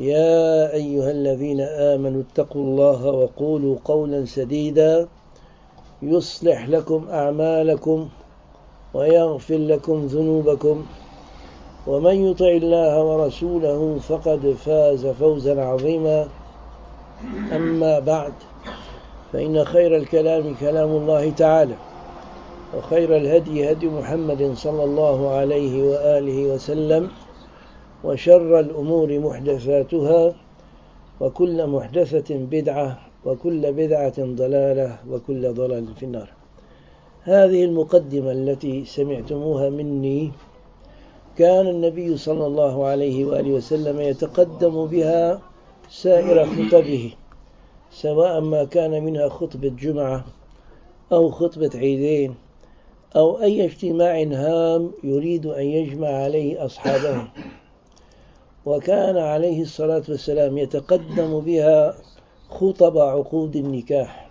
يا أيها الذين آمنوا اتقوا الله وقولوا قولا سديدا يصلح لكم أعمالكم ويغفر لكم ذنوبكم ومن يطع الله ورسوله فقد فاز فوزا عظيما أما بعد فإن خير الكلام كلام الله تعالى وخير الهدي هدي محمد صلى الله عليه وآله وسلم وشر الأمور محدثاتها وكل محدثة بدعة وكل بدعة ضلالة وكل ضلال في النار. هذه المقدمة التي سمعتموها مني كان النبي صلى الله عليه وآله وسلم يتقدم بها سائر خطبه سواء ما كان منها خطبة جمعة أو خطبة عيدين أو أي اجتماع هام يريد أن يجمع عليه أصحابه. وكان عليه الصلاة والسلام يتقدم بها خطب عقود النكاح.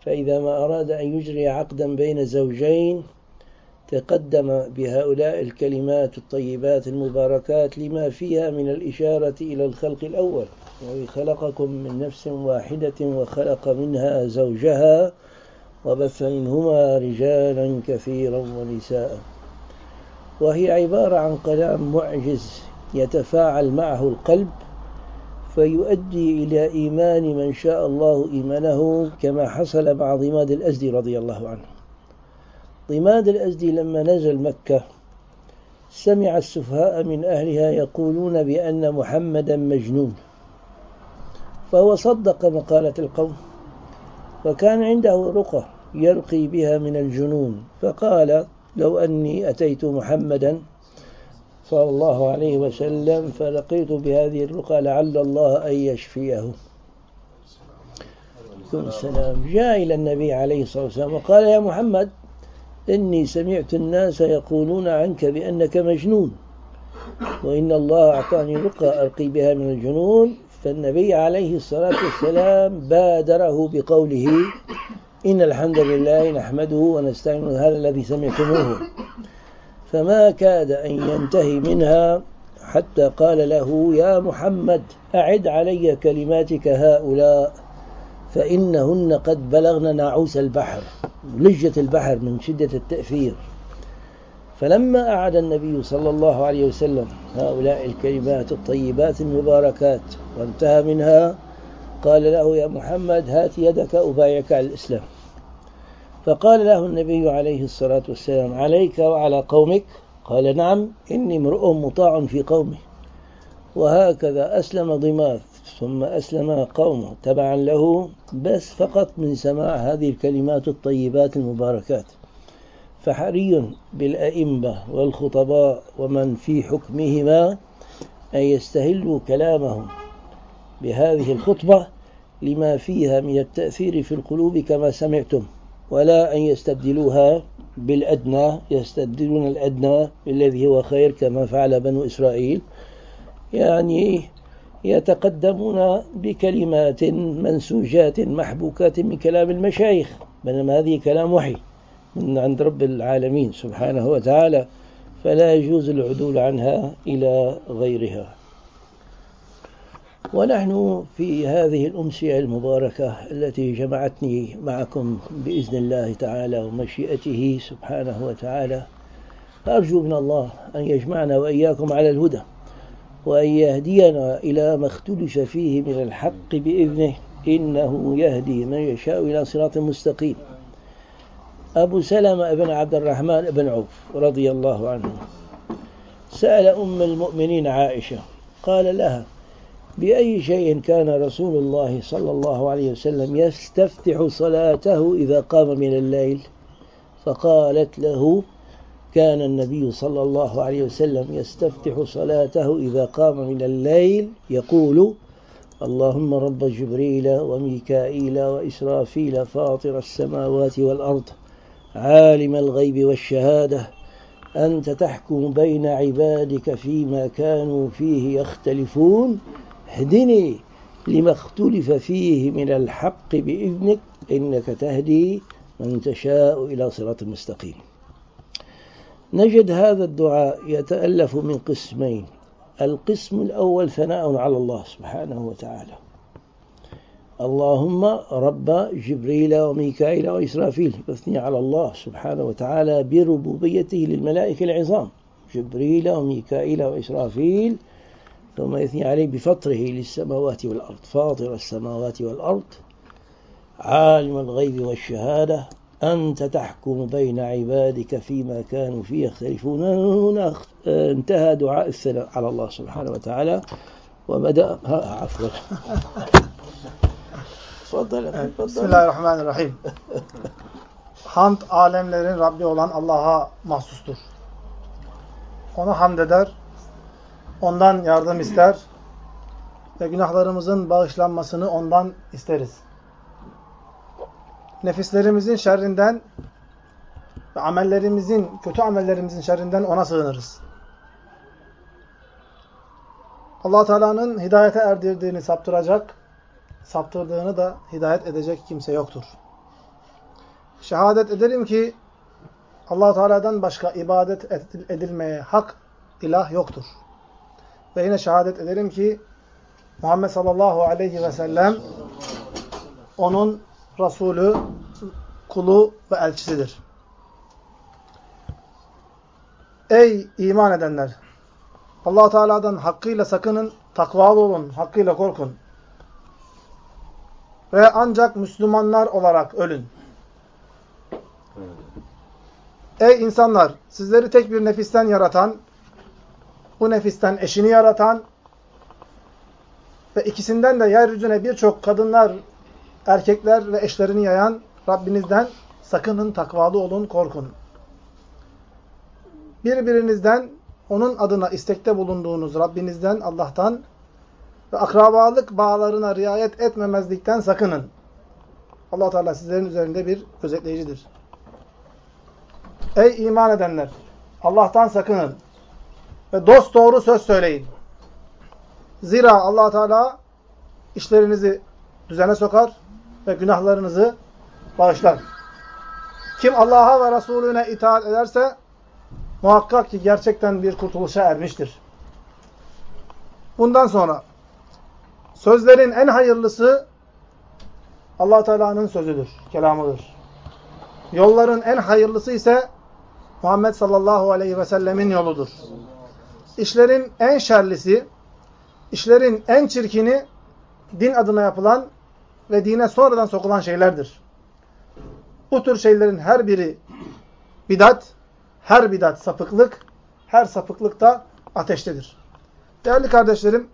فإذا ما أراد أن يجري عقدا بين زوجين تقدم بهؤلاء الكلمات الطيبات المباركات لما فيها من الإشارة إلى الخلق الأول. خلقكم من نفس واحدة وخلق منها زوجها وبث منهما رجالا كثيرا ونساء. وهي عبارة عن كلام معجز يتفاعل معه القلب فيؤدي إلى إيمان من شاء الله إيمانه كما حصل مع ضماد الأزدي رضي الله عنه. ضماد الأزدي لما نزل مكة سمع السفهاء من أهلها يقولون بأن محمدا مجنون. فهو صدق مقالة القوم وكان عنده رقى يرقي بها من الجنون. فقال لو أني أتيت محمدا صلى الله عليه وسلم فلقيت بهذه الرقى لعل الله أن يشفيه. السلام. جاء إلى النبي عليه الصلاة والسلام وقال يا محمد إني سمعت الناس يقولون عنك بأنك مجنون وإن الله أعطاني رقى أرقي بها من الجنون. فالنبي عليه الصلاة والسلام بادره بقوله إن الحمد لله نحمده ونستعين هذا الذي سمعتموه. فما كاد أن ينتهي منها حتى قال له يا محمد أعد علي كلماتك هؤلاء فإنهن قد بلغن ناعوس البحر لجة البحر من شدة التأثير. فلما أعاد النبي صلى الله عليه وسلم هؤلاء الكلمات الطيبات المباركات وانتهى منها قال له يا محمد هات يدك أبايعك على الإسلام. فقال له النبي عليه الصلاة والسلام عليك وعلى قومك؟ قال نعم إني امرؤ مطاع في قومي. وهكذا أسلم ضماث ثم أسلم قومه. تبعا له بس فقط من سماع هذه الكلمات الطيبات المباركات. فحري بالأئمة والخطباء ومن في حكمهما أن يستهلوا كلامهم بهذه الخطبة لما فيها من التأثير في القلوب كما سمعتم. ولا أن يستبدلوها بالأدنى يستبدلون الأدنى بالذي هو خير كما فعل بنو إسرائيل. يعني يتقدمون بكلمات منسوجات محبوكات من كلام المشايخ بينما هذه كلام وحي من عند رب العالمين سبحانه وتعالى فلا يجوز العدول عنها إلى غيرها. ونحن في هذه الأمسية المباركة التي جمعتني معكم بإذن الله تعالى ومشيئته سبحانه وتعالى فأرجو من الله أن يجمعنا وإياكم على الهدى وأن يهدينا إلى ما اختلف فيه من الحق بإذنه إنه يهدي من يشاء إلى صراط مستقيم. أبو سلمة بن عبد الرحمن بن عوف رضي الله عنه سأل أم المؤمنين عائشة قال لها بأي شيء كان رسول الله صلى الله عليه وسلم يستفتح صلاته إذا قام من الليل. فقالت له كان النبي صلى الله عليه وسلم يستفتح صلاته إذا قام من الليل يقول اللهم رب جبريل وميكائيل وإسرافيل فاطر السماوات والأرض عالم الغيب والشهادة أنت تحكم بين عبادك فيما كانوا فيه يختلفون. اهدني لما اختلف فيه من الحق بإذنك إنك تهدي من تشاء إلى صراط مستقيم. نجد هذا الدعاء يتألف من قسمين. القسم الأول ثناء على الله سبحانه وتعالى. اللهم رب جبريل وميكائيل وإسرافيل يثني على الله سبحانه وتعالى بربوبيته للملائكة العظام. جبريل وميكائيل وإسرافيل ثم يثني عليه بفطره للسماوات والأرض. فاطر السماوات والأرض عالم الغيب والشهادة أنت تحكم بين عبادك فيما كانوا فيه يختلفون. هنا انتهى دعاء الثناء على الله سبحانه وتعالى. وبدأ عفوا. تفضل evet, Bismillahirrahmanirrahim. Hamd alemlerin Rabbi olan Allah'a mahsustur. Ona hamd eder, ondan yardım ister ve günahlarımızın bağışlanmasını ondan isteriz nefislerimizin şerrinden ve amellerimizin, kötü amellerimizin şerrinden ona sığınırız. allah Teala'nın hidayete erdirdiğini saptıracak, saptırdığını da hidayet edecek kimse yoktur. Şehadet ederim ki allah Teala'dan başka ibadet edilmeye hak ilah yoktur. Ve yine şehadet ederim ki Muhammed sallallahu aleyhi ve sellem onun Resulü, kulu ve elçisidir. Ey iman edenler! allah Teala'dan hakkıyla sakının, takvalı olun, hakkıyla korkun. Ve ancak Müslümanlar olarak ölün. Ey insanlar! Sizleri tek bir nefisten yaratan, bu nefisten eşini yaratan ve ikisinden de yeryüzüne birçok kadınlar erkekler ve eşlerini yayan Rabbinizden sakının, takvalı olun, korkun. Birbirinizden onun adına istekte bulunduğunuz Rabbinizden, Allah'tan ve akrabalık bağlarına riayet etmemezlikten sakının. allah Teala sizlerin üzerinde bir gözetleyicidir. Ey iman edenler! Allah'tan sakının ve dost doğru söz söyleyin. Zira allah Teala işlerinizi düzene sokar ve günahlarınızı bağışlar. Kim Allah'a ve Resulüne itaat ederse muhakkak ki gerçekten bir kurtuluşa ermiştir. Bundan sonra sözlerin en hayırlısı allah Teala'nın sözüdür, kelamıdır. Yolların en hayırlısı ise Muhammed sallallahu aleyhi ve sellemin yoludur. İşlerin en şerlisi, işlerin en çirkini din adına yapılan ve dine sonradan sokulan şeylerdir. Bu tür şeylerin her biri bidat, her bidat sapıklık, her sapıklık da ateştedir. Değerli kardeşlerim,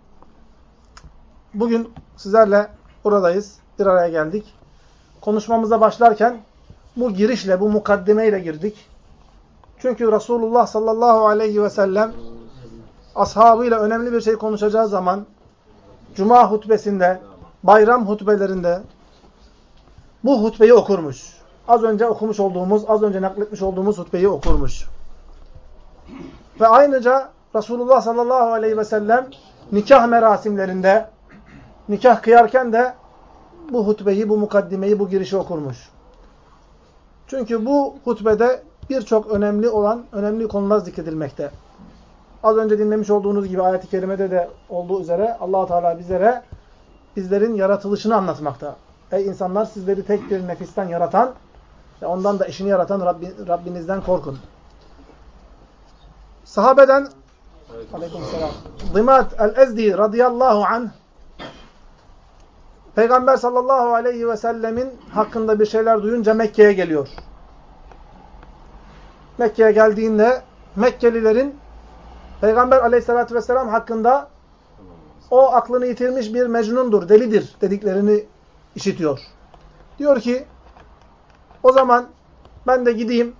bugün sizlerle buradayız, bir araya geldik. Konuşmamıza başlarken bu girişle, bu mukaddimeyle girdik. Çünkü Resulullah sallallahu aleyhi ve sellem ashabıyla önemli bir şey konuşacağı zaman Cuma hutbesinde bayram hutbelerinde bu hutbeyi okurmuş. Az önce okumuş olduğumuz, az önce nakletmiş olduğumuz hutbeyi okurmuş. Ve ayrıca Resulullah sallallahu aleyhi ve sellem nikah merasimlerinde, nikah kıyarken de bu hutbeyi, bu mukaddimeyi, bu girişi okurmuş. Çünkü bu hutbede birçok önemli olan, önemli konular zikredilmekte. Az önce dinlemiş olduğunuz gibi ayet-i kerimede de olduğu üzere allah Teala bizlere bizlerin yaratılışını anlatmakta. Ey insanlar sizleri tek bir nefisten yaratan ve ondan da eşini yaratan Rabbi, Rabbinizden korkun. Sahabeden Aleykümselam. El-Ezdi radıyallahu anh Peygamber sallallahu aleyhi ve sellemin hakkında bir şeyler duyunca Mekke'ye geliyor. Mekke'ye geldiğinde Mekkelilerin Peygamber aleyhissalatü vesselam hakkında o aklını yitirmiş bir mecnundur, delidir dediklerini işitiyor. Diyor ki o zaman ben de gideyim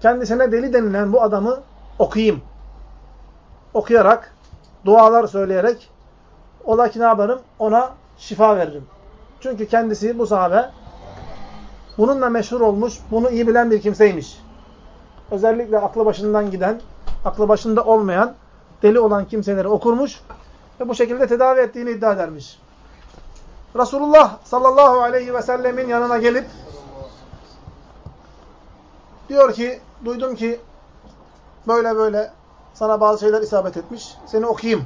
kendisine deli denilen bu adamı okuyayım. Okuyarak, dualar söyleyerek ola ki ne yaparım? Ona şifa veririm. Çünkü kendisi bu sahabe bununla meşhur olmuş, bunu iyi bilen bir kimseymiş. Özellikle aklı başından giden, aklı başında olmayan, deli olan kimseleri okurmuş ve bu şekilde tedavi ettiğini iddia edermiş. Resulullah sallallahu aleyhi ve sellemin yanına gelip diyor ki, duydum ki böyle böyle sana bazı şeyler isabet etmiş, seni okuyayım.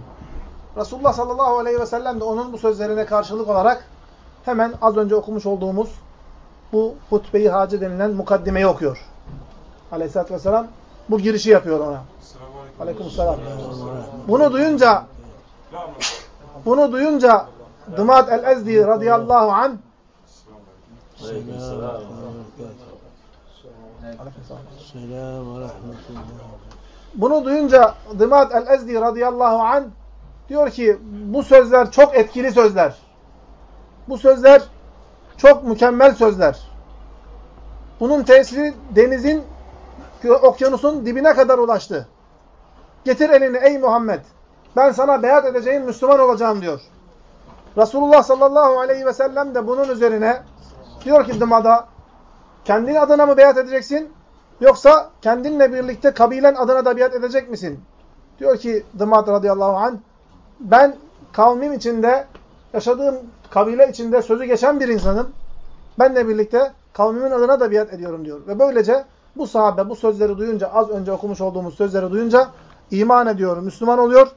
Resulullah sallallahu aleyhi ve sellem de onun bu sözlerine karşılık olarak hemen az önce okumuş olduğumuz bu hutbeyi hacı denilen mukaddimeyi okuyor. Aleyhisselatü vesselam bu girişi yapıyor ona. Aleykümselam. Bunu duyunca bunu duyunca Dımat el-Ezdi radıyallahu an bunu duyunca Dımat el-Ezdi radıyallahu an diyor ki bu sözler çok etkili sözler. Bu sözler çok mükemmel sözler. Bunun tesiri denizin, okyanusun dibine kadar ulaştı. Getir elini ey Muhammed. Ben sana beyat edeceğim, Müslüman olacağım diyor. Resulullah sallallahu aleyhi ve sellem de bunun üzerine diyor ki Dıma'da kendin adına mı beyat edeceksin? Yoksa kendinle birlikte kabilen adına da beyat edecek misin? Diyor ki Dımat radıyallahu anh ben kavmim içinde yaşadığım kabile içinde sözü geçen bir insanım. Benle birlikte kavmimin adına da biat ediyorum diyor. Ve böylece bu sahabe bu sözleri duyunca, az önce okumuş olduğumuz sözleri duyunca iman ediyor, Müslüman oluyor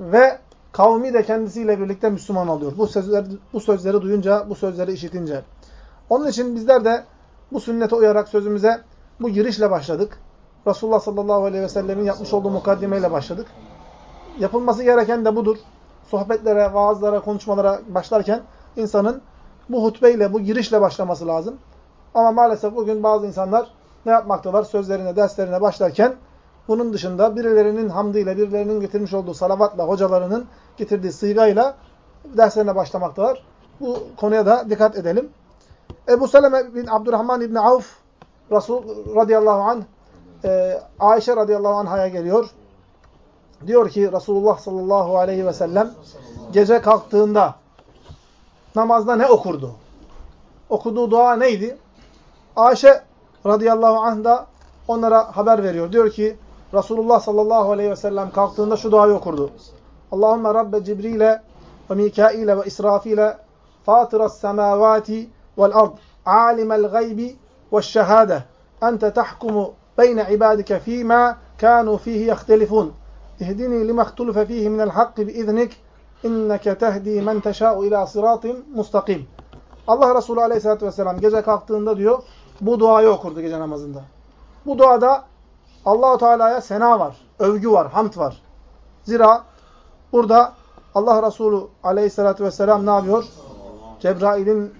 ve kavmi de kendisiyle birlikte Müslüman oluyor. Bu sözleri, bu sözleri duyunca, bu sözleri işitince. Onun için bizler de bu sünnete uyarak sözümüze bu girişle başladık. Resulullah sallallahu aleyhi ve sellemin yapmış olduğu mukaddimeyle başladık. Yapılması gereken de budur. Sohbetlere, vaazlara, konuşmalara başlarken insanın bu hutbeyle, bu girişle başlaması lazım. Ama maalesef bugün bazı insanlar ne yapmaktalar? Sözlerine, derslerine başlarken bunun dışında birilerinin hamdiyle, birilerinin getirmiş olduğu salavatla, hocalarının getirdiği sıygayla derslerine başlamaktalar. Bu konuya da dikkat edelim. Ebu Seleme bin Abdurrahman İbni Avf Resul radıyallahu anh e, Ayşe radıyallahu anh'a geliyor. Diyor ki Resulullah sallallahu aleyhi ve sellem gece kalktığında namazda ne okurdu? Okuduğu dua neydi? Ayşe radıyallahu anh da onlara haber veriyor. Diyor ki Resulullah sallallahu aleyhi ve sellem kalktığında şu duayı okurdu. Allahümme Rabbe Cibril'e ve Mikail'e ve İsrafil'e fatiras semavati vel ard alimel gaybi ve şehade ente tahkumu beyne ibadike fîmâ kânû fîhî yehtelifûn İhdini lima ihtulife fihi minel hakki biiznik inneke tehdi men teşâ'u ila sıratin mustakim. Allah Resulü Aleyhisselatü vesselam gece kalktığında diyor bu duayı okurdu gece namazında. Bu duada Allahu Teala'ya sena var, övgü var, hamd var. Zira burada Allah Resulü Aleyhisselatü vesselam ne yapıyor? Cebrail'in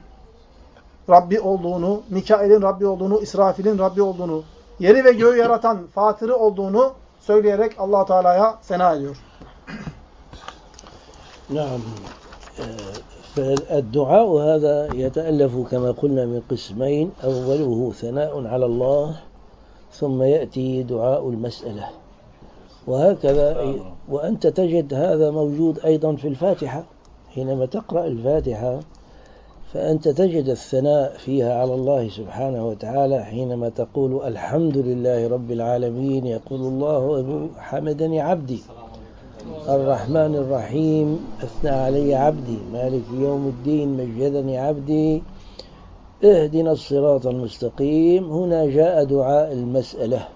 Rabbi olduğunu, Mikail'in Rabbi olduğunu, İsrafil'in Rabbi olduğunu, yeri ve göğü yaratan Fatır'ı olduğunu söyleyerek allah Teala'ya sena ediyor. Naam. Ee, فالدعاء هذا يتألف كما قلنا من قسمين. أوله ثناء على الله ثم يأتي دعاء المسألة. وهكذا وأنت تجد هذا موجود أيضا في الفاتحة. حينما تقرأ الفاتحة فأنت تجد الثناء فيها على الله سبحانه وتعالى حينما تقول الحمد لله رب العالمين يقول الله حمدني عبدي. الرحمن الرحيم. أثنى علي عبدي. مالك يوم الدين. مجدني عبدي. اهدنا الصراط المستقيم. هنا جاء دعاء المسألة.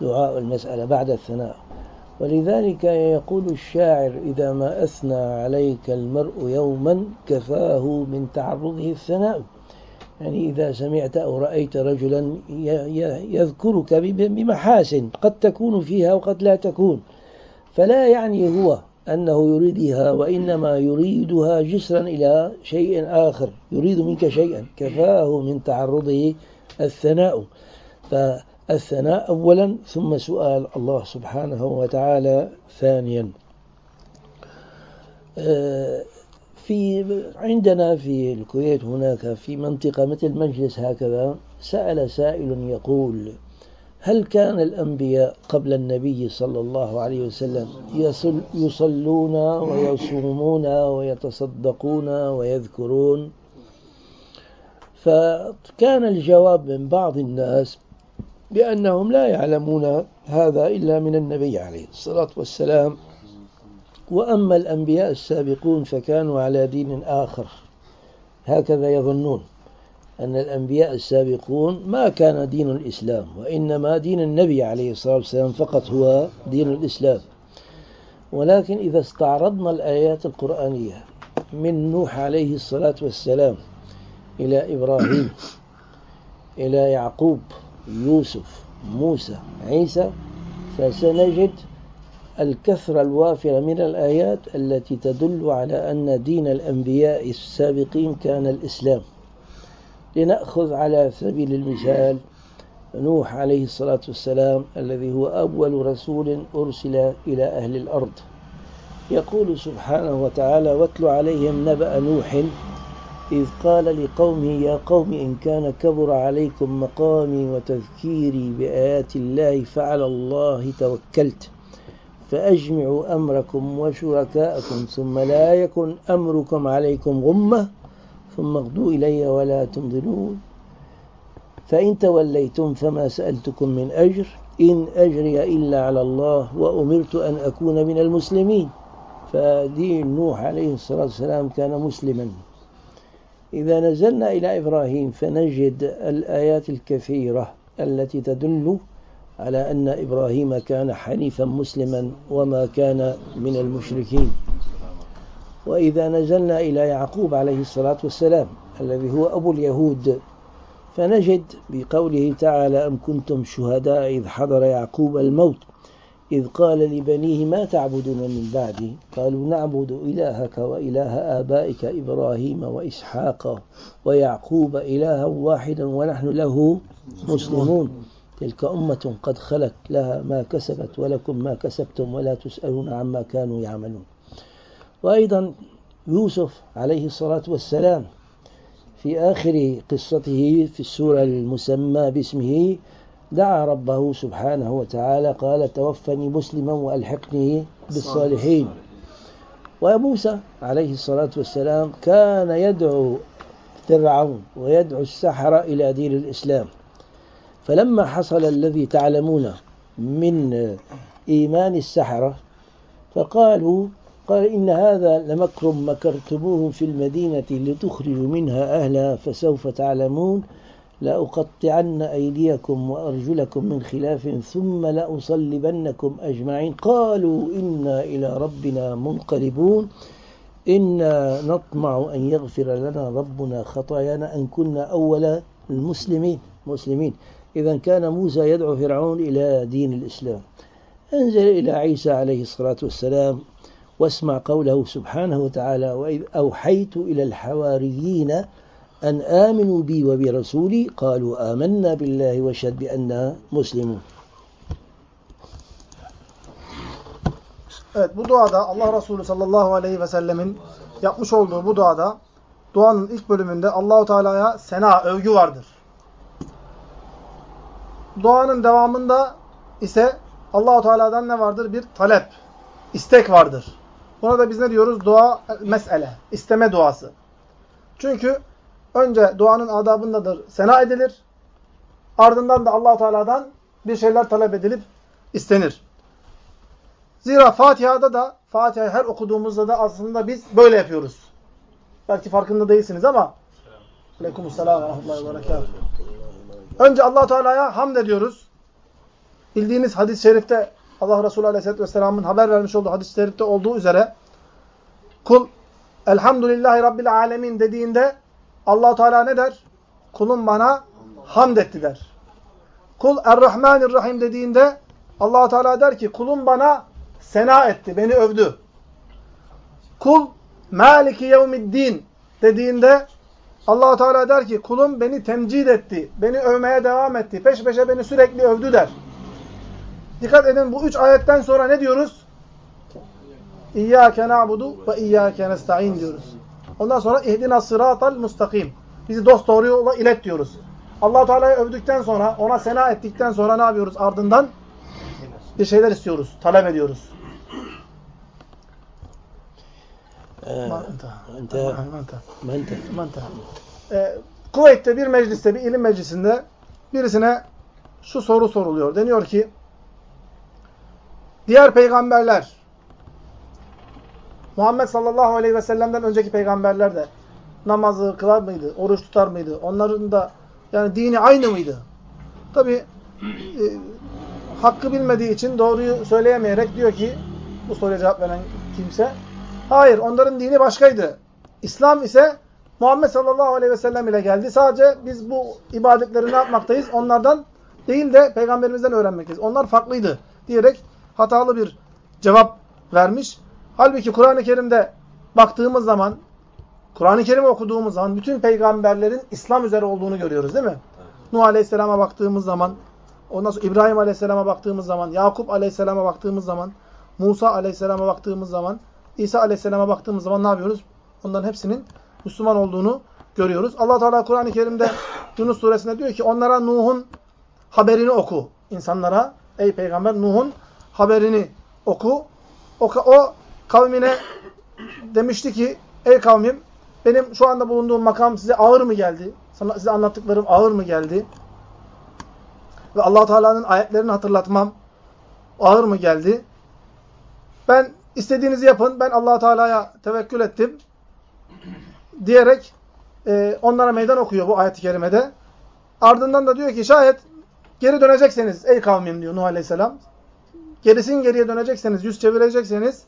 دعاء المسألة بعد الثناء. ولذلك يقول الشاعر إذا ما أثنى عليك المرء يوما كفاه من تعرضه الثناء. يعني إذا سمعت أو رأيت رجلا يذكرك بمحاسن قد تكون فيها وقد لا تكون. فلا يعني هو أنه يريدها وإنما يريدها جسرا إلى شيء آخر. يريد منك شيئا. كفاه من تعرضه الثناء. فالثناء أولا ثم سؤال الله سبحانه وتعالى ثانيا. آه، في عندنا في الكويت هناك في منطقة مثل مجلس هكذا سأل سائل يقول هل كان الأنبياء قبل النبي صلى الله عليه وسلم يصلون ويصومون ويتصدقون ويذكرون؟ فكان الجواب من بعض الناس بأنهم لا يعلمون هذا إلا من النبي عليه الصلاة والسلام. وأما الأنبياء السابقون فكانوا على دين آخر. هكذا يظنون. أن الأنبياء السابقون ما كان دين الإسلام وإنما دين النبي عليه الصلاة والسلام فقط هو دين الإسلام. ولكن إذا استعرضنا الآيات القرآنية من نوح عليه الصلاة والسلام إلى إبراهيم إلى يعقوب يوسف موسى عيسى فسنجد الكثرة الوافرة من الآيات التي تدل على أن دين الأنبياء السابقين كان الإسلام. لنأخذ على سبيل المثال نوح عليه الصلاة والسلام الذي هو أول رسول أرسل إلى أهل الأرض. يقول سبحانه وتعالى واتل عليهم نبأ نوح إذ قال لقومه يا قوم إن كان كبر عليكم مقامي وتذكيري بآيات الله فعلى الله توكلت فأجمعوا أمركم وشركاءكم ثم لا يكن أمركم عليكم غمة ثم اغدوا إلي ولا تنظرون فإن توليتم فما سألتكم من أجر إن أجري إلا على الله وأمرت أن أكون من المسلمين. فدين نوح عليه الصلاة والسلام كان مسلما. إذا نزلنا إلى إبراهيم فنجد الآيات الكثيرة التي تدل على أن إبراهيم كان حنيفا مسلما وما كان من المشركين. وإذا نزلنا إلى يعقوب عليه الصلاة والسلام الذي هو أبو اليهود فنجد بقوله تعالى أم كنتم شهداء إذ حضر يعقوب الموت إذ قال لبنيه ما تعبدون من بعدي؟ قالوا نعبد إلهك وإله آبائك إبراهيم وإسحاق ويعقوب إلها واحدا ونحن له مسلمون. تلك أمة قد خلت لها ما كسبت ولكم ما كسبتم ولا تسألون عما كانوا يعملون. وأيضا يوسف عليه الصلاة والسلام في آخر قصته في السورة المسمى باسمه دعا ربه سبحانه وتعالى قال توفني مسلما وألحقني بالصالحين. وموسى عليه الصلاة والسلام كان يدعو فرعون ويدعو السحرة إلى دين الإسلام. فلما حصل الذي تعلمون من إيمان السحرة فقالوا قال إن هذا لمكر مكرتموه في المدينة لتخرجوا منها أهلها فسوف تعلمون لأقطعن أيديكم وأرجلكم من خلاف ثم لأصلبنكم أجمعين. قالوا إنا إلى ربنا منقلبون. إنا نطمع أن يغفر لنا ربنا خطايانا أن كنا أول المسلمين. مسلمين. إذا كان موسى يدعو فرعون إلى دين الإسلام. أنزل إلى عيسى عليه الصلاة والسلام واسمع قوله سبحانه وتعالى وإذ أوحيت إلى الحواريين أن آمنوا بي وبرسولي قالوا آمنا بالله واشهد بأننا مسلمون Evet bu duada Allah Resulü sallallahu aleyhi ve sellemin yapmış olduğu bu duada duanın ilk bölümünde Allahu Teala'ya sena, övgü vardır. Duanın devamında ise Allahu Teala'dan ne vardır? Bir talep, istek vardır. Buna da biz ne diyoruz? Dua mesele, isteme duası. Çünkü önce duanın adabındadır sena edilir. Ardından da Allahu Teala'dan bir şeyler talep edilip istenir. Zira Fatiha'da da Fatiha'yı her okuduğumuzda da aslında biz böyle yapıyoruz. Belki farkında değilsiniz ama Aleykümselam. Önce allah Teala'ya hamd ediyoruz. Bildiğiniz hadis-i şerifte Allah Resulü Aleyhisselatü Vesselam'ın haber vermiş olduğu hadis-i şerifte olduğu üzere kul Elhamdülillahi Rabbil Alemin dediğinde allah Teala ne der? kulum bana hamd etti der. Kul Er-Rahmanir-Rahim dediğinde allah Teala der ki kulum bana sena etti, beni övdü. Kul Maliki Yevmiddin dediğinde allah Teala der ki kulum beni temcid etti, beni övmeye devam etti, peş peşe beni sürekli övdü der. Dikkat edin bu üç ayetten sonra ne diyoruz? İyyâke na'budu ve iyyâke nesta'in diyoruz. Ondan sonra ihdina sıratal mustakim. Bizi dost doğru yola ilet diyoruz. allah Teala'yı övdükten sonra, ona sena ettikten sonra ne yapıyoruz ardından? Bir şeyler istiyoruz, talep ediyoruz. Ee, Kuveyt'te bir mecliste, bir ilim meclisinde birisine şu soru soruluyor. Deniyor ki diğer peygamberler, Muhammed sallallahu aleyhi ve sellem'den önceki peygamberler de namazı kılar mıydı, oruç tutar mıydı? Onların da yani dini aynı mıydı? Tabi e, hakkı bilmediği için doğruyu söyleyemeyerek diyor ki bu soruya cevap veren kimse hayır onların dini başkaydı. İslam ise Muhammed sallallahu aleyhi ve sellem ile geldi. Sadece biz bu ibadetleri ne yapmaktayız? Onlardan değil de peygamberimizden öğrenmekteyiz. Onlar farklıydı diyerek hatalı bir cevap vermiş. Halbuki Kur'an-ı Kerim'de baktığımız zaman, Kur'an-ı Kerim okuduğumuz zaman bütün peygamberlerin İslam üzere olduğunu görüyoruz değil mi? Evet. Nuh Aleyhisselam'a baktığımız zaman, ondan sonra İbrahim Aleyhisselam'a baktığımız zaman, Yakup Aleyhisselam'a baktığımız zaman, Musa Aleyhisselam'a baktığımız zaman, İsa Aleyhisselam'a baktığımız zaman ne yapıyoruz? Onların hepsinin Müslüman olduğunu görüyoruz. Allah Teala Kur'an-ı Kerim'de Yunus suresinde diyor ki onlara Nuh'un haberini oku. insanlara ey peygamber Nuh'un haberini oku. O, o kavmine demişti ki ey kavmim benim şu anda bulunduğum makam size ağır mı geldi? Sana, size anlattıklarım ağır mı geldi? Ve allah Teala'nın ayetlerini hatırlatmam ağır mı geldi? Ben istediğinizi yapın. Ben allah Teala'ya tevekkül ettim. Diyerek e, onlara meydan okuyor bu ayet-i kerimede. Ardından da diyor ki şayet geri dönecekseniz ey kavmim diyor Nuh Aleyhisselam. Gerisin geriye dönecekseniz, yüz çevirecekseniz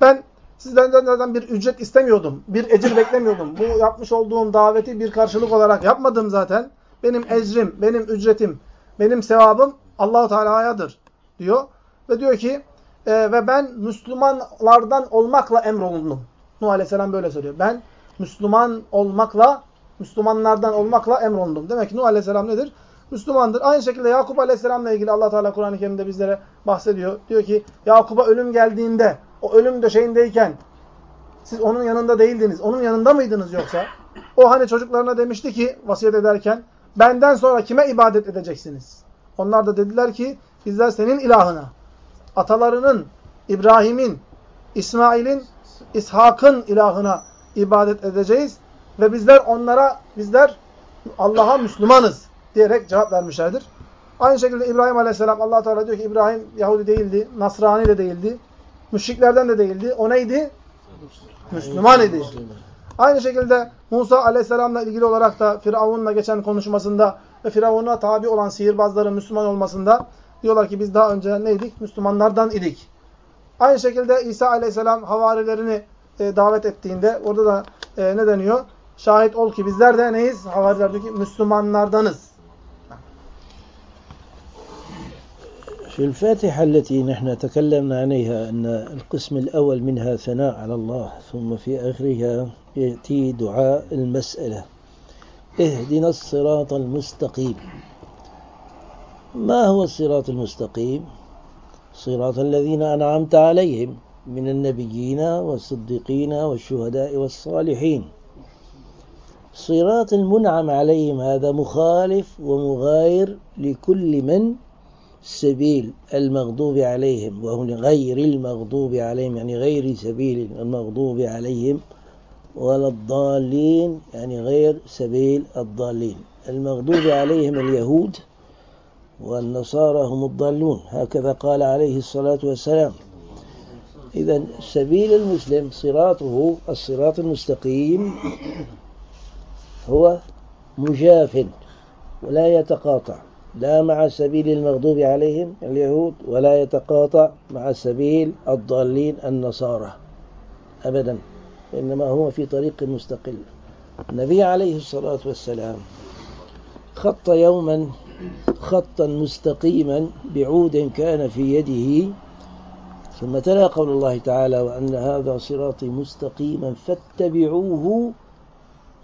ben sizden zaten bir ücret istemiyordum. Bir ecir beklemiyordum. Bu yapmış olduğum daveti bir karşılık olarak yapmadım zaten. Benim ecrim, benim ücretim, benim sevabım Allahu Teala'yadır diyor. Ve diyor ki e, ve ben Müslümanlardan olmakla emrolundum. Nuh Aleyhisselam böyle söylüyor. Ben Müslüman olmakla, Müslümanlardan olmakla emrolundum. Demek ki Nuh Aleyhisselam nedir? Müslümandır. Aynı şekilde Yakup Aleyhisselam'la ilgili Allah Teala Kur'an-ı Kerim'de bizlere bahsediyor. Diyor ki Yakup'a ölüm geldiğinde o ölüm döşeğindeyken siz onun yanında değildiniz. Onun yanında mıydınız yoksa? O hani çocuklarına demişti ki vasiyet ederken benden sonra kime ibadet edeceksiniz? Onlar da dediler ki bizler senin ilahına, atalarının, İbrahim'in, İsmail'in, İshak'ın ilahına ibadet edeceğiz ve bizler onlara, bizler Allah'a Müslümanız diyerek cevap vermişlerdir. Aynı şekilde İbrahim Aleyhisselam Allah Teala diyor ki İbrahim Yahudi değildi, Nasrani de değildi, Müşriklerden de değildi. O neydi? Müslüman idi. Aynı şekilde Musa aleyhisselamla ilgili olarak da Firavun'la geçen konuşmasında ve Firavun'a tabi olan sihirbazların Müslüman olmasında diyorlar ki biz daha önce neydik? Müslümanlardan idik. Aynı şekilde İsa aleyhisselam havarilerini e, davet ettiğinde orada da e, ne deniyor? Şahit ol ki bizler de neyiz? Havariler diyor ki Müslümanlardanız. في الفاتحة التي نحن تكلمنا عليها أن القسم الأول منها ثناء على الله ثم في آخرها يأتي دعاء المسألة. اهدنا الصراط المستقيم. ما هو الصراط المستقيم؟ صراط الذين أنعمت عليهم من النبيين والصديقين والشهداء والصالحين. صراط المنعم عليهم هذا مخالف ومغاير لكل من سبيل المغضوب عليهم وهم غير المغضوب عليهم يعني غير سبيل المغضوب عليهم ولا الضالين يعني غير سبيل الضالين. المغضوب عليهم اليهود والنصارى هم الضالون هكذا قال عليه الصلاة والسلام. إذا سبيل المسلم صراطه الصراط المستقيم هو مجاف ولا يتقاطع. لا مع سبيل المغضوب عليهم اليهود ولا يتقاطع مع سبيل الضالين النصارى. أبدا. إنما هو في طريق مستقل. النبي عليه الصلاة والسلام خط يوما خطا مستقيما بعود كان في يده. ثم تلا قول الله تعالى وأن هذا صراطي مستقيما فاتبعوه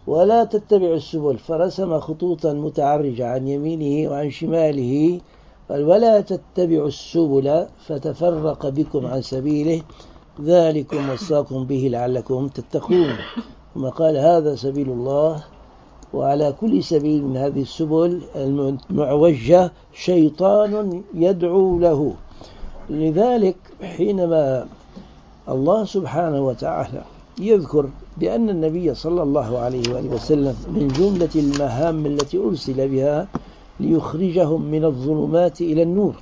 ولا تتبعوا السبل فرسم خطوطا متعرجة عن يمينه وعن شماله قال ولا تتبعوا السبل فتفرق بكم عن سبيله ذلكم وصاكم به لعلكم تتقون. ثم قال هذا سبيل الله وعلى كل سبيل من هذه السبل المعوجة شيطان يدعو له. لذلك حينما الله سبحانه وتعالى يذكر بأن النبي صلى الله عليه وآله وسلم من جملة المهام التي أرسل بها ليخرجهم من الظلمات إلى النور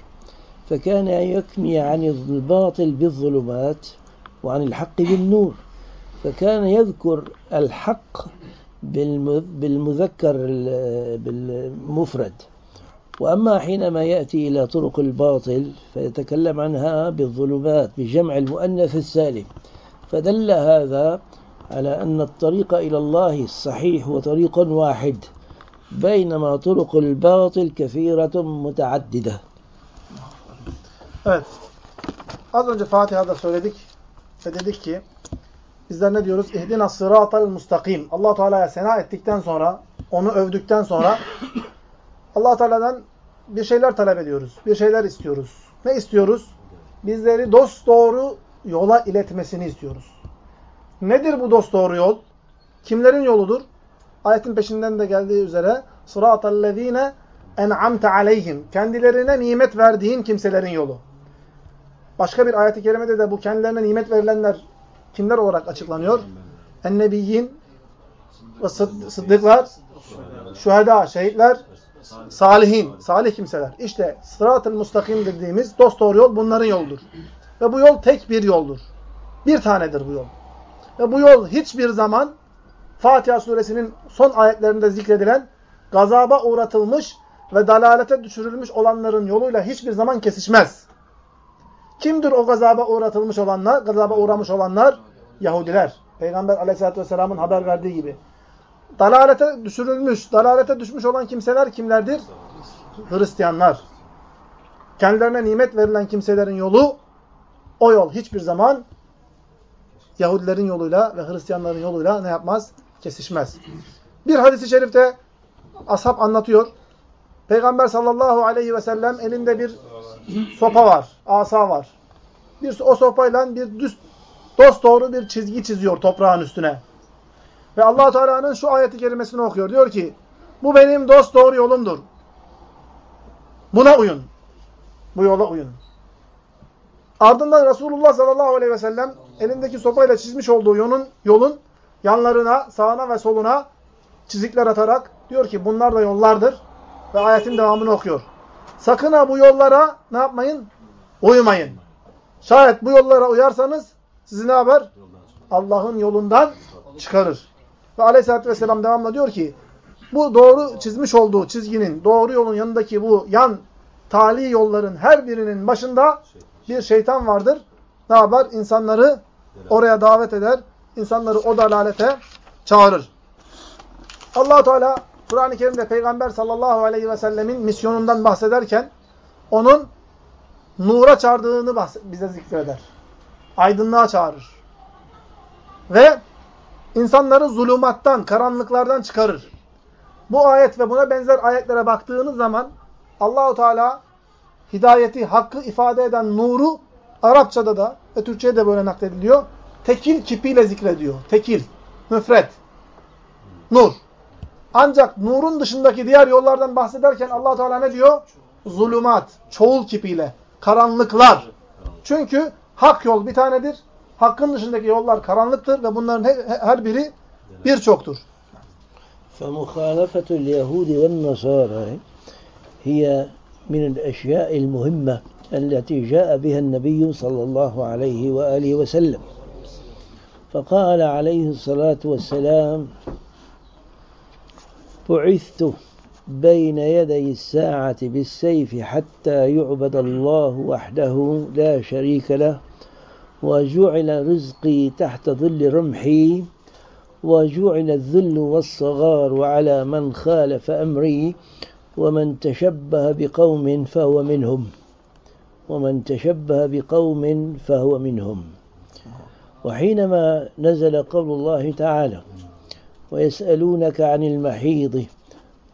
فكان يكني عن الباطل بالظلمات وعن الحق بالنور فكان يذكر الحق بالمذكر بالمفرد. وأما حينما يأتي إلى طرق الباطل فيتكلم عنها بالظلمات بجمع المؤنث السالم. فدل هذا على أن الطريق إلى الله الصحيح هو طريق واحد بينما طرق الباطل كثيرة متعددة Evet. Az önce Fatiha'da söyledik ve dedik ki bizler ne diyoruz? İhdina sıratal mustakim. allah Teala'ya sena ettikten sonra, onu övdükten sonra allah Teala'dan bir şeyler talep ediyoruz. Bir şeyler istiyoruz. Ne istiyoruz? Bizleri dost doğru yola iletmesini istiyoruz. Nedir bu dost doğru yol? Kimlerin yoludur? Ayetin peşinden de geldiği üzere sıratallezine en'amte aleyhim. Kendilerine nimet verdiğin kimselerin yolu. Başka bir ayet-i kerimede de bu kendilerine nimet verilenler kimler olarak açıklanıyor? Ennebiyyin ve sıddıklar, şüheda, şehitler, salihin, salih kimseler. İşte sırat-ı mustakim dediğimiz dost doğru yol bunların yoldur. Ve bu yol tek bir yoldur. Bir tanedir bu yol. Ve bu yol hiçbir zaman Fatiha suresinin son ayetlerinde zikredilen gazaba uğratılmış ve dalalete düşürülmüş olanların yoluyla hiçbir zaman kesişmez. Kimdir o gazaba uğratılmış olanlar, gazaba uğramış olanlar? Yahudiler. Peygamber aleyhissalatü vesselamın haber verdiği gibi. Dalalete düşürülmüş, dalalete düşmüş olan kimseler kimlerdir? Hristiyanlar. Kendilerine nimet verilen kimselerin yolu, o yol hiçbir zaman Yahudilerin yoluyla ve Hristiyanların yoluyla ne yapmaz? Kesişmez. Bir hadisi şerifte ashab anlatıyor. Peygamber sallallahu aleyhi ve sellem elinde bir sopa var, asa var. Bir o sopayla bir düz dost doğru bir çizgi çiziyor toprağın üstüne. Ve Allah Teala'nın şu ayeti kerimesini okuyor. Diyor ki: "Bu benim dost doğru yolumdur. Buna uyun. Bu yola uyun." Ardından Resulullah sallallahu aleyhi ve sellem elindeki sopayla çizmiş olduğu yolun, yolun yanlarına, sağına ve soluna çizikler atarak diyor ki bunlar da yollardır ve ayetin devamını okuyor. Sakın ha bu yollara ne yapmayın? Uymayın. Şayet bu yollara uyarsanız sizi ne haber? Allah'ın yolundan çıkarır. Ve aleyhissalatü vesselam devamla diyor ki bu doğru çizmiş olduğu çizginin, doğru yolun yanındaki bu yan tali yolların her birinin başında bir şeytan vardır. Ne yapar? İnsanları oraya davet eder. İnsanları o dalalete çağırır. allah Teala Kur'an-ı Kerim'de Peygamber sallallahu aleyhi ve sellemin misyonundan bahsederken onun nura çağırdığını bize zikreder. Aydınlığa çağırır. Ve insanları zulümattan, karanlıklardan çıkarır. Bu ayet ve buna benzer ayetlere baktığınız zaman Allahu Teala hidayeti, hakkı ifade eden nuru Arapçada da ve Türkçe'de de böyle naklediliyor. Tekil kipiyle zikrediyor. Tekil, müfret, nur. Ancak nurun dışındaki diğer yollardan bahsederken allah Teala ne diyor? Zulümat, çoğul kipiyle, karanlıklar. Çünkü hak yol bir tanedir. Hakkın dışındaki yollar karanlıktır ve bunların her biri birçoktur. فَمُخَالَفَةُ الْيَهُودِ وَالنَّصَارَى هي من الأشياء المهمة التي جاء بها النبي صلى الله عليه وآله وسلم. فقال عليه الصلاة والسلام بعثت بين يدي الساعة بالسيف حتى يعبد الله وحده لا شريك له وجعل رزقي تحت ظل رمحي وجعل الذل والصغار على من خالف أمري ومن تشبه بقوم فهو منهم. ومن تشبه بقوم فهو منهم. وحينما نزل قول الله تعالى ويسألونك عن المحيض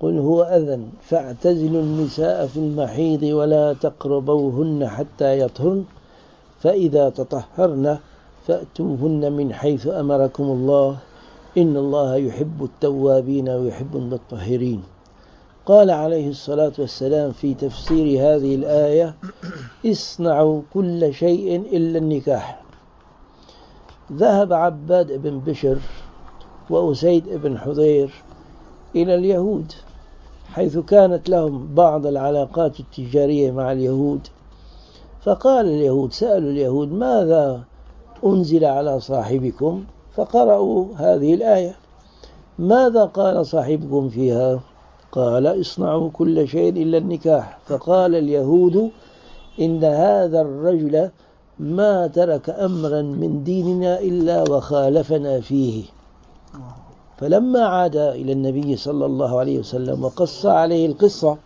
قل هو أذى فاعتزلوا النساء في المحيض ولا تقربوهن حتى يطهرن فإذا تطهرن فأتوهن من حيث أمركم الله. إن الله يحب التوابين ويحب المطهرين. قال عليه الصلاة والسلام في تفسير هذه الآية اصنعوا كل شيء إلا النكاح. ذهب عباد بن بشر وأسيد بن حذير إلى اليهود حيث كانت لهم بعض العلاقات التجارية مع اليهود. فقال اليهود سألوا اليهود ماذا أنزل على صاحبكم؟ فقرأوا هذه الآية ماذا قال صاحبكم فيها؟ قال اصنعوا كل شيء إلا النكاح. فقال اليهود إن هذا الرجل ما ترك أمرا من ديننا إلا وخالفنا فيه. فلما عاد إلى النبي صلى الله عليه وسلم وقص عليه القصة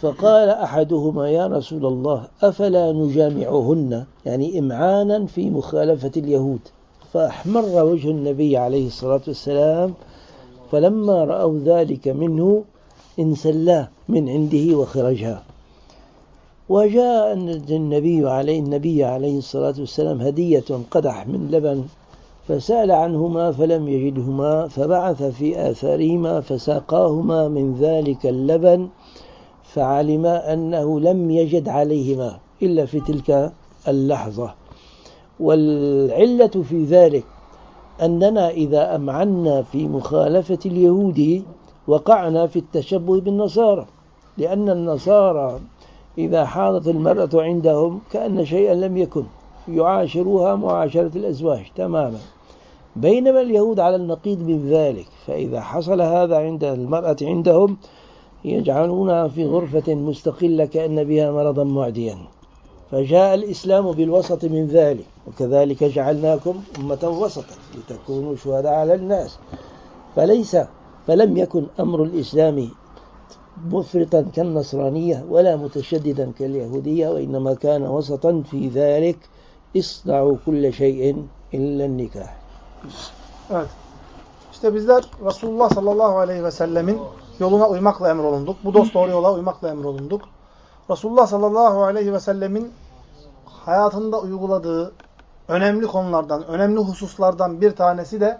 فقال أحدهما يا رسول الله أفلا نجامعهن؟ يعني إمعانا في مخالفة اليهود. فأحمر وجه النبي عليه الصلاة والسلام فلما رأوا ذلك منه انسلاه من عنده وخرجها. وجاء النبي عليه النبي عليه الصلاة والسلام هدية قدح من لبن فسأل عنهما فلم يجدهما فبعث في آثارهما فساقاهما من ذلك اللبن فعلما أنه لم يجد عليهما إلا في تلك اللحظة. والعلة في ذلك أننا إذا أمعنا في مخالفة اليهود وقعنا في التشبه بالنصارى لأن النصارى إذا حاضت المرأة عندهم كأن شيئا لم يكن يعاشروها معاشرة الأزواج تماما. بينما اليهود على النقيض من ذلك فإذا حصل هذا عند المرأة عندهم يجعلونها في غرفة مستقلة كأن بها مرضا معديا. فجاء الإسلام بالوسط من ذلك. وكذلك جعلناكم أمة وسطا لتكونوا شهداء على الناس فليس فلم يكن أمر الإسلام مفرطا كالنصرانية ولا متشددا كاليهودية وإنما كان وسطا في ذلك اصنعوا كل şeyin illa nikah. Evet. İşte bizler Resulullah sallallahu aleyhi ve sellemin yoluna uymakla emrolunduk. Bu dost doğru yola uymakla emrolunduk. Resulullah sallallahu aleyhi ve sellemin hayatında uyguladığı önemli konulardan, önemli hususlardan bir tanesi de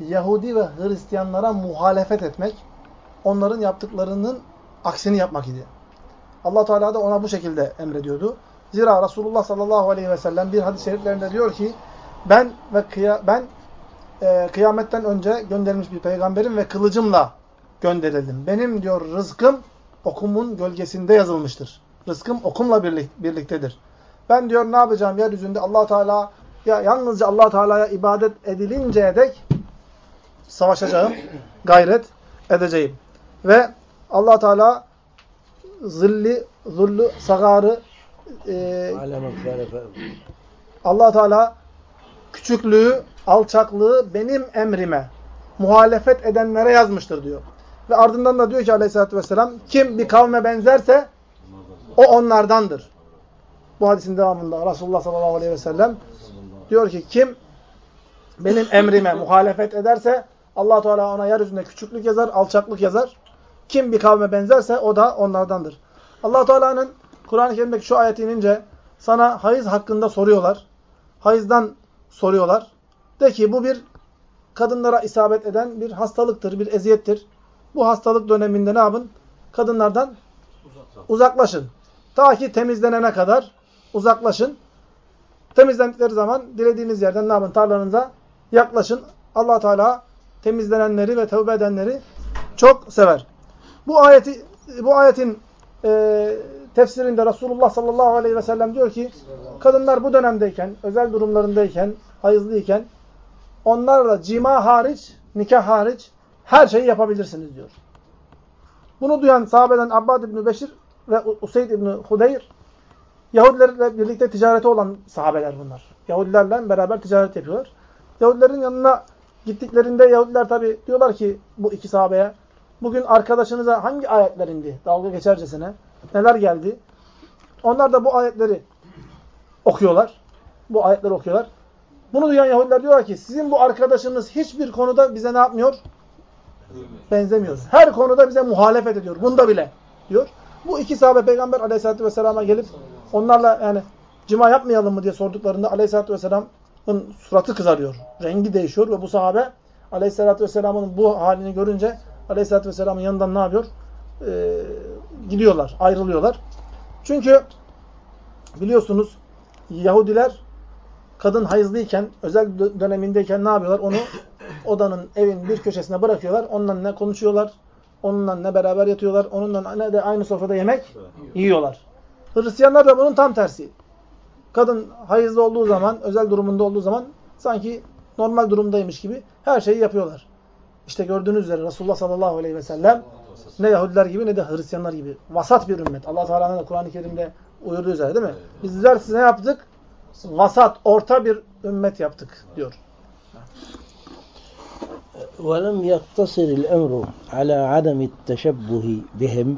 Yahudi ve Hristiyanlara muhalefet etmek, onların yaptıklarının aksini yapmak idi. Allah Teala da ona bu şekilde emrediyordu. Zira Resulullah sallallahu aleyhi ve sellem bir hadis-i şeriflerinde diyor ki ben ve kıya, ben e, kıyametten önce gönderilmiş bir peygamberim ve kılıcımla gönderildim. Benim diyor rızkım okumun gölgesinde yazılmıştır. Rızkım okumla birlik, birliktedir. Ben diyor ne yapacağım yeryüzünde Allah Teala ya yalnızca Allah Teala'ya ibadet edilinceye dek savaşacağım, gayret edeceğim. Ve Allah Teala zilli, zullu, sagarı e, Allah Teala küçüklüğü, alçaklığı benim emrime muhalefet edenlere yazmıştır diyor. Ve ardından da diyor ki aleyhissalatü vesselam kim bir kavme benzerse o onlardandır. Bu hadisin devamında Resulullah sallallahu aleyhi ve sellem diyor ki kim benim emrime muhalefet ederse allah Teala ona yeryüzünde küçüklük yazar, alçaklık yazar. Kim bir kavme benzerse o da onlardandır. allah Teala'nın Kur'an-ı Kerim'deki şu ayet inince sana hayız hakkında soruyorlar. Hayızdan soruyorlar. De ki bu bir kadınlara isabet eden bir hastalıktır, bir eziyettir. Bu hastalık döneminde ne yapın? Kadınlardan uzaklaşın. Ta ki temizlenene kadar uzaklaşın. Temizlendikleri zaman dilediğiniz yerden ne yapın? Tarlanıza yaklaşın. allah Teala temizlenenleri ve tövbe edenleri çok sever. Bu ayeti bu ayetin e, tefsirinde Resulullah sallallahu aleyhi ve sellem diyor ki kadınlar bu dönemdeyken, özel durumlarındayken, hayızlıyken onlarla cima hariç, nikah hariç her şeyi yapabilirsiniz diyor. Bunu duyan sahabeden Abbad İbni Beşir ve Useyd İbni Hudeyr Yahudilerle birlikte ticareti olan sahabeler bunlar. Yahudilerle beraber ticaret yapıyorlar. Yahudilerin yanına Gittiklerinde Yahudiler tabi diyorlar ki bu iki sahabeye bugün arkadaşınıza hangi ayetler indi? Dalga geçercesine. Neler geldi? Onlar da bu ayetleri okuyorlar. Bu ayetleri okuyorlar. Bunu duyan Yahudiler diyorlar ki sizin bu arkadaşınız hiçbir konuda bize ne yapmıyor? Benzemiyor. Her konuda bize muhalefet ediyor. Bunda bile diyor. Bu iki sahabe Peygamber aleyhissalatü vesselama gelip onlarla yani cima yapmayalım mı diye sorduklarında aleyhissalatü vesselamın suratı kızarıyor. Rengi değişiyor ve bu sahabe aleyhissalatü vesselamın bu halini görünce aleyhissalatü vesselamın yanından ne yapıyor? Ee, gidiyorlar, ayrılıyorlar. Çünkü biliyorsunuz Yahudiler kadın hayızlıyken, özel dönemindeyken ne yapıyorlar? Onu odanın, evin bir köşesine bırakıyorlar. Onunla ne konuşuyorlar, onunla ne beraber yatıyorlar, onunla ne de aynı sofrada yemek yiyorlar. Hristiyanlar da bunun tam tersi. Kadın hayızlı olduğu zaman, özel durumunda olduğu zaman sanki normal durumdaymış gibi her şeyi yapıyorlar. İşte gördüğünüz üzere Resulullah sallallahu aleyhi ve sellem ne Yahudiler gibi ne de Hristiyanlar gibi vasat bir ümmet. Allah Teala'nın da Kur'an-ı Kerim'de buyurduğu üzere değil mi? Bizler size ne yaptık? Vasat, orta bir ümmet yaptık diyor. ولم يقتصر الأمر على عدم التشبه بهم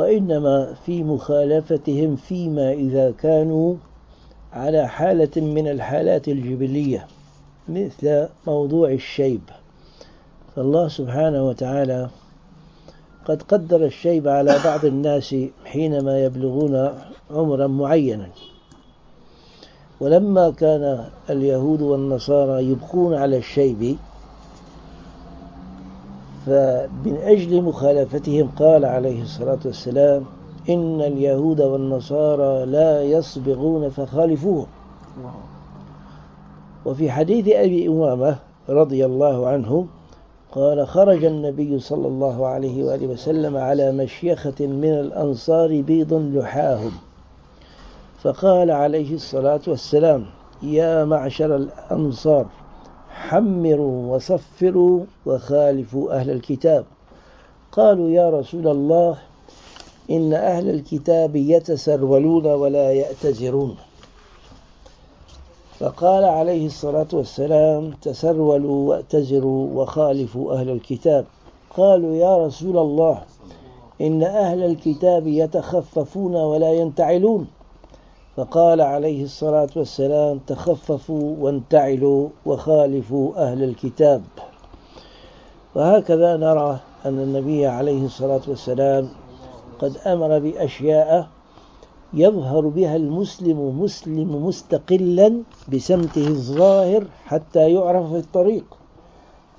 وإنما في مخالفتهم فيما إذا كانوا على حالة من الحالات الجبلية مثل موضوع الشيب. فالله سبحانه وتعالى قد قدر الشيب على بعض الناس حينما يبلغون عمرا معينا. ولما كان اليهود والنصارى يبقون على الشيب فمن أجل مخالفتهم قال عليه الصلاة والسلام إن اليهود والنصارى لا يصبغون فخالفوهم وفي حديث أبي أمامة رضي الله عنه قال خرج النبي صلى الله عليه وآله وسلم على مشيخة من الأنصار بيض لحاهم. فقال عليه الصلاة والسلام يا معشر الأنصار حمروا وصفروا وخالفوا أهل الكتاب. قالوا يا رسول الله إن أهل الكتاب يتسرولون ولا يأتزرون فقال عليه الصلاة والسلام تسرولوا واتزروا وخالفوا أهل الكتاب. قالوا يا رسول الله إن أهل الكتاب يتخففون ولا ينتعلون. فقال عليه الصلاة والسلام تخففوا وانتعلوا وخالفوا أهل الكتاب. وهكذا نرى أن النبي عليه الصلاة والسلام قد أمر بأشياء يظهر بها المسلم مسلم مستقلا بسمته الظاهر حتى يعرف في الطريق.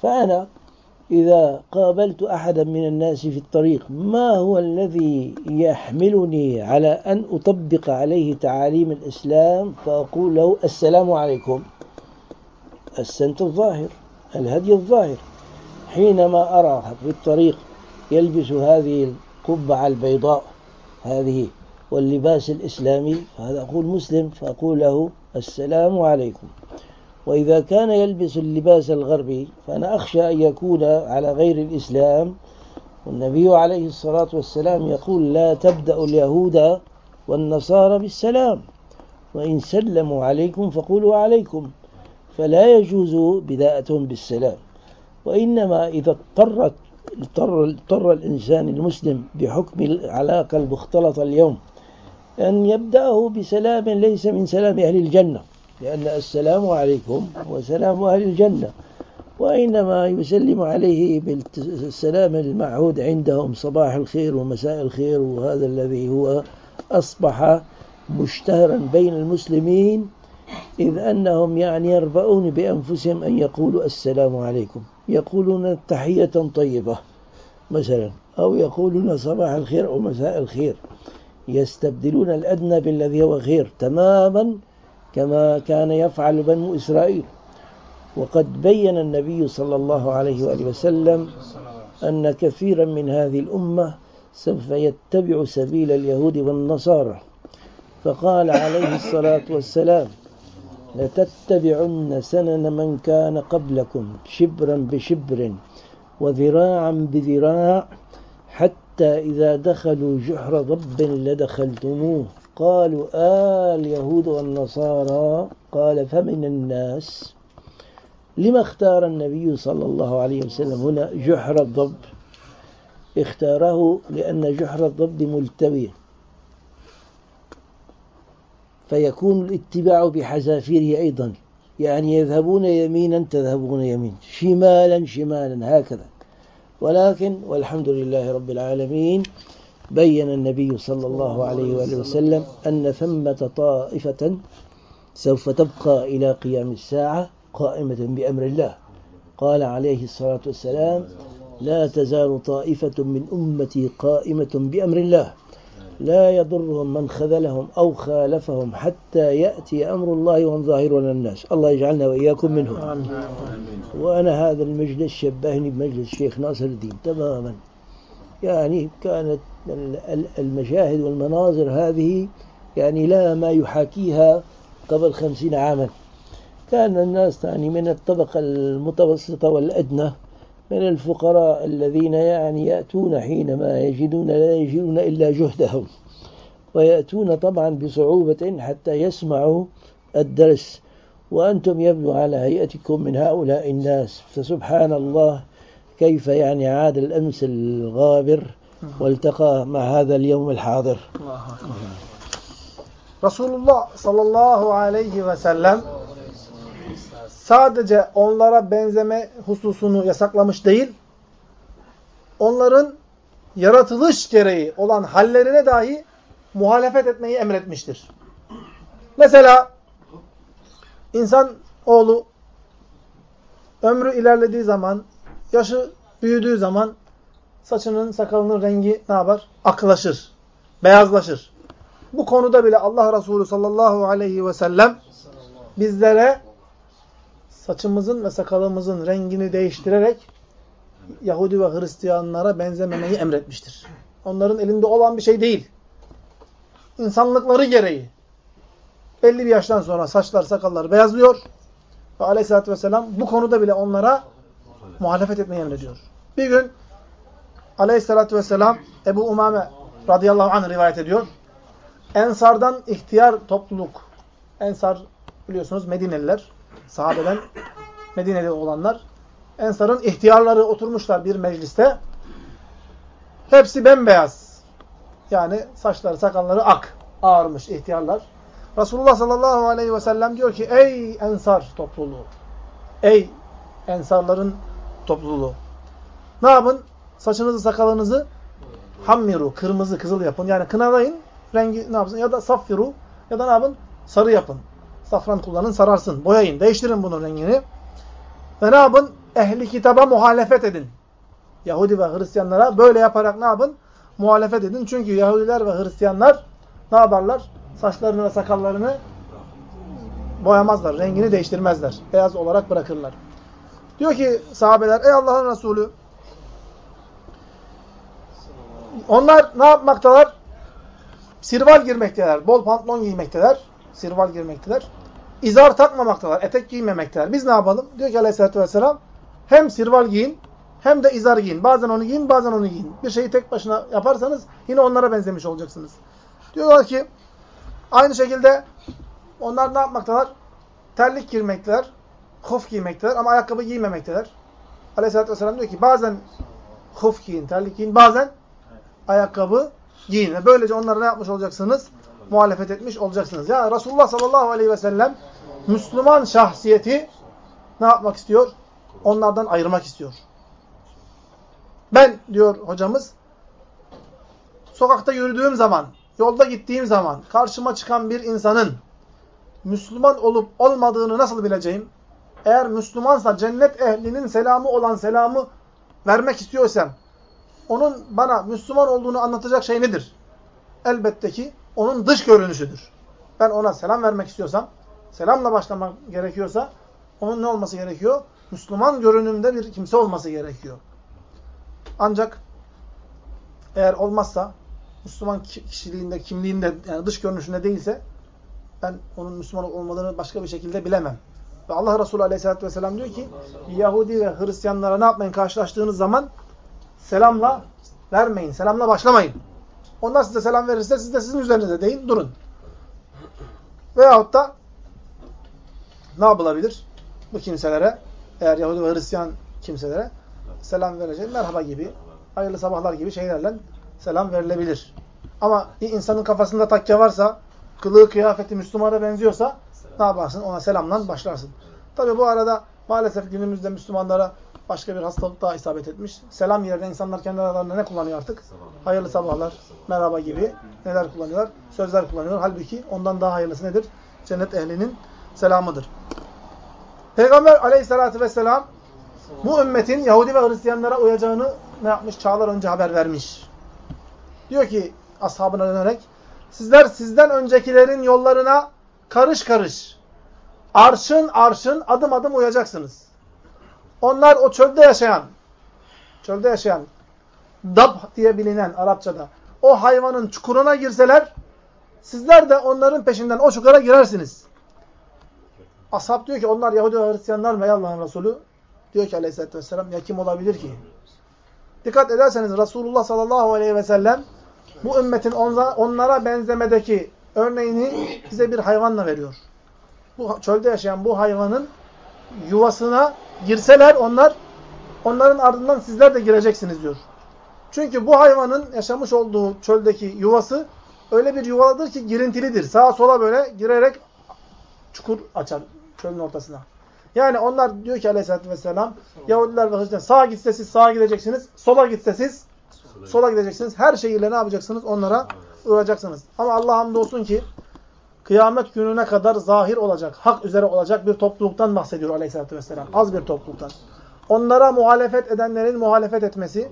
فأنا إذا قابلت أحدا من الناس في الطريق ما هو الذي يحملني على أن أطبق عليه تعاليم الإسلام؟ فأقول له السلام عليكم. السنت الظاهر الهدي الظاهر. حينما أرى في الطريق يلبس هذه القبعة البيضاء هذه واللباس الإسلامي فهذا أقول مسلم فأقول له السلام عليكم. وإذا كان يلبس اللباس الغربي فأنا أخشى أن يكون على غير الإسلام. والنبي عليه الصلاة والسلام يقول لا تبدأ اليهود والنصارى بالسلام وإن سلموا عليكم فقولوا عليكم فلا يجوز بداءتهم بالسلام. وإنما إذا اضطرت اضطر, اضطر الإنسان المسلم بحكم العلاقة المختلطة اليوم أن يبدأه بسلام ليس من سلام أهل الجنة. لأن السلام عليكم هو سلام أهل الجنة وإنما يسلم عليه بالسلام المعهود عندهم صباح الخير ومساء الخير وهذا الذي هو أصبح مشتهرا بين المسلمين إذ أنهم يعني يربؤون بأنفسهم أن يقولوا السلام عليكم يقولون تحية طيبة مثلا أو يقولون صباح الخير أو مساء الخير يستبدلون الأدنى بالذي هو خير تماما كما كان يفعل بنو إسرائيل. وقد بين النبي صلى الله عليه وآله وسلم أن كثيرا من هذه الأمة سوف يتبع سبيل اليهود والنصارى. فقال عليه الصلاة والسلام لتتبعن سنن من كان قبلكم شبرا بشبر وذراعا بذراع حتى إذا دخلوا جحر ضب لدخلتموه. قالوا آه اليهود والنصارى. قال فمن الناس؟ لما اختار النبي صلى الله عليه وسلم هنا جحر الضب؟ اختاره لأن جحر الضب ملتوي فيكون الاتباع بحذافيره أيضا. يعني يذهبون يمينا تذهبون يمين شمالا شمالا هكذا. ولكن والحمد لله رب العالمين بين النبي صلى الله عليه وآله وسلم أن ثمة طائفة سوف تبقى إلى قيام الساعة قائمة بأمر الله. قال عليه الصلاة والسلام لا تزال طائفة من أمتي قائمة بأمر الله. لا يضرهم من خذلهم أو خالفهم حتى يأتي أمر الله وهم ظاهرون الناس. الله يجعلنا وإياكم منهم. وأنا هذا المجلس شبهني بمجلس الشيخ ناصر الدين تماما. يعني كانت المشاهد والمناظر هذه يعني لا ما يحاكيها قبل خمسين عاما. كان الناس يعني من الطبقة المتوسطة والأدنى من الفقراء الذين يعني يأتون حينما يجدون لا يجدون إلا جهدهم. ويأتون طبعا بصعوبة حتى يسمعوا الدرس. وأنتم يبدو على هيئتكم من هؤلاء الناس فسبحان الله كيف يعني عاد الأمس الغابر والتقى مع هذا اليوم الحاضر Resulullah sallallahu aleyhi ve sellem sadece onlara benzeme hususunu yasaklamış değil, onların yaratılış gereği olan hallerine dahi muhalefet etmeyi emretmiştir. Mesela insan oğlu ömrü ilerlediği zaman, yaşı büyüdüğü zaman saçının, sakalının rengi ne yapar? Aklaşır, beyazlaşır. Bu konuda bile Allah Resulü sallallahu aleyhi ve sellem bizlere saçımızın ve sakalımızın rengini değiştirerek Yahudi ve Hristiyanlara benzememeyi emretmiştir. Onların elinde olan bir şey değil. İnsanlıkları gereği. Belli bir yaştan sonra saçlar, sakallar beyazlıyor. Ve aleyhissalatü vesselam bu konuda bile onlara muhalefet etmeyi emrediyor. Bir gün aleyhissalatü vesselam Ebu Umame radıyallahu anh rivayet ediyor. Ensardan ihtiyar topluluk. Ensar biliyorsunuz Medineliler. Sahabeden Medine'de olanlar. Ensar'ın ihtiyarları oturmuşlar bir mecliste. Hepsi bembeyaz. Yani saçları, sakalları ak. Ağarmış ihtiyarlar. Resulullah sallallahu aleyhi ve sellem diyor ki ey ensar topluluğu. Ey ensarların topluluğu. Ne yapın? Saçınızı, sakalınızı hammiru, kırmızı, kızıl yapın. Yani kınalayın rengi ne yapsın? Ya da saffiru ya da ne yapın? Sarı yapın. Safran kullanın, sararsın. Boyayın, değiştirin bunun rengini. Ve ne yapın? Ehli kitaba muhalefet edin. Yahudi ve Hristiyanlara böyle yaparak ne yapın? Muhalefet edin. Çünkü Yahudiler ve Hristiyanlar ne yaparlar? Saçlarını ve sakallarını boyamazlar. Rengini değiştirmezler. Beyaz olarak bırakırlar. Diyor ki sahabeler, ey Allah'ın Resulü onlar ne yapmaktalar? Sirval girmekteler. Bol pantolon giymekteler. Sirval girmekteler. İzar takmamaktalar. Etek giymemekteler. Biz ne yapalım? Diyor ki aleyhissalatü vesselam hem sirval giyin hem de izar giyin. Bazen onu giyin bazen onu giyin. Bir şeyi tek başına yaparsanız yine onlara benzemiş olacaksınız. Diyorlar ki aynı şekilde onlar ne yapmaktalar? Terlik giymekteler. Huf giymekteler ama ayakkabı giymemekteler. Aleyhisselatü Vesselam diyor ki bazen huf giyin, terlik giyin, bazen ayakkabı giyin. Böylece onlara ne yapmış olacaksınız? Muhalefet etmiş olacaksınız. Ya Resulullah sallallahu aleyhi ve sellem Müslüman şahsiyeti ne yapmak istiyor? Onlardan ayırmak istiyor. Ben diyor hocamız sokakta yürüdüğüm zaman, yolda gittiğim zaman karşıma çıkan bir insanın Müslüman olup olmadığını nasıl bileceğim? Eğer Müslümansa cennet ehlinin selamı olan selamı vermek istiyorsam onun bana Müslüman olduğunu anlatacak şey nedir? Elbette ki onun dış görünüşüdür. Ben ona selam vermek istiyorsam, selamla başlamak gerekiyorsa onun ne olması gerekiyor? Müslüman görünümde bir kimse olması gerekiyor. Ancak eğer olmazsa, Müslüman kişiliğinde, kimliğinde, yani dış görünüşünde değilse ben onun Müslüman olmadığını başka bir şekilde bilemem. Ve Allah Resulü Aleyhisselatü Vesselam diyor ki Yahudi ve Hristiyanlara ne yapmayın karşılaştığınız zaman selamla vermeyin, selamla başlamayın. Onlar size selam verirse siz de sizin üzerinize deyin, durun. Veyahut da ne yapılabilir bu kimselere? eğer Yahudi ve Hristiyan kimselere selam verecek. Merhaba gibi, hayırlı sabahlar gibi şeylerle selam verilebilir. Ama insanın kafasında takke varsa, kılığı kıyafeti Müslümana benziyorsa ne yaparsın? Ona selamla başlarsın. Tabi bu arada maalesef günümüzde Müslümanlara başka bir hastalık daha isabet etmiş. Selam yerine insanlar kendi aralarında ne kullanıyor artık? Hayırlı sabahlar, merhaba gibi neler kullanıyorlar? Sözler kullanıyorlar. Halbuki ondan daha hayırlısı nedir? Cennet ehlinin selamıdır. Peygamber aleyhissalatü vesselam bu ümmetin Yahudi ve Hristiyanlara uyacağını ne yapmış? Çağlar önce haber vermiş. Diyor ki ashabına dönerek sizler sizden öncekilerin yollarına karış karış arşın arşın adım adım uyacaksınız. Onlar o çölde yaşayan çölde yaşayan dab diye bilinen Arapçada o hayvanın çukuruna girseler sizler de onların peşinden o çukura girersiniz. Ashab diyor ki onlar Yahudi ve Hristiyanlar mı Allah'ın Resulü? Diyor ki aleyhissalatü vesselam ya kim olabilir ki? Dikkat ederseniz Resulullah sallallahu aleyhi ve sellem bu ümmetin onlara benzemedeki örneğini bize bir hayvanla veriyor. Bu çölde yaşayan bu hayvanın yuvasına girseler onlar onların ardından sizler de gireceksiniz diyor. Çünkü bu hayvanın yaşamış olduğu çöldeki yuvası öyle bir yuvadır ki girintilidir. Sağa sola böyle girerek çukur açar çölün ortasına. Yani onlar diyor ki aleyhissalatü vesselam Yahudiler ve Hristiyan sağa gitse siz sağa gideceksiniz. Sola gitse siz sola gideceksiniz. Her şeyiyle ne yapacaksınız? Onlara uğrayacaksınız. Ama Allah hamdolsun ki kıyamet gününe kadar zahir olacak, hak üzere olacak bir topluluktan bahsediyor aleyhissalatü vesselam. Az bir topluluktan. Onlara muhalefet edenlerin muhalefet etmesi,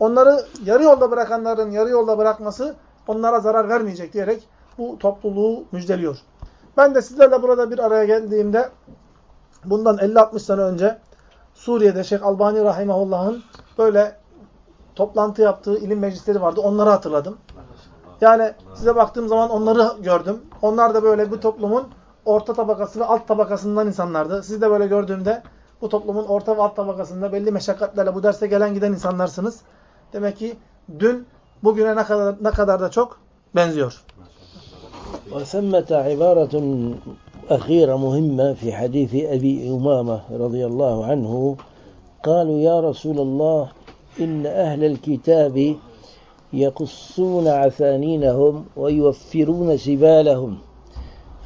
onları yarı yolda bırakanların yarı yolda bırakması onlara zarar vermeyecek diyerek bu topluluğu müjdeliyor. Ben de sizlerle burada bir araya geldiğimde bundan 50-60 sene önce Suriye'de Şeyh Albani Rahimahullah'ın böyle toplantı yaptığı ilim meclisleri vardı. Onları hatırladım. Yani size baktığım zaman onları gördüm. Onlar da böyle bu toplumun orta tabakası ve alt tabakasından insanlardı. Sizi de böyle gördüğümde bu toplumun orta ve alt tabakasında belli meşakkatlerle bu derse gelen giden insanlarsınız. Demek ki dün bugüne ne kadar ne kadar da çok benziyor. وثمة عبارة أخيرة مهمة في حديث أبي أمامة رضي الله عنه قالوا يا رسول الله إن أهل الكتاب يقصون عثانينهم ويوفرون سبالهم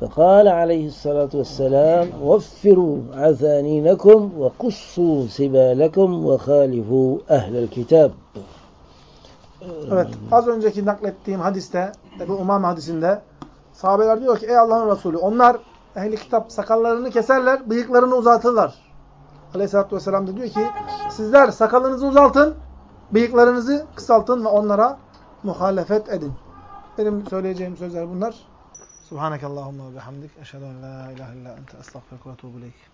فقال عليه الصلاة والسلام وفروا عثانينكم وقصوا سبالكم وخالفوا أهل الكتاب Evet, az önceki naklettiğim hadiste, bu Umam hadisinde sahabeler diyor ki ey Allah'ın Resulü onlar ehli kitap sakallarını keserler, bıyıklarını uzatırlar. Aleyhisselatü Vesselam da diyor ki sizler sakalınızı uzaltın, bıyıklarınızı kısaltın ve onlara muhalefet edin. Benim söyleyeceğim sözler bunlar. Subhanakallahumma ve bihamdik. Eşhedü en la ilahe illa ente estağfirullah ve.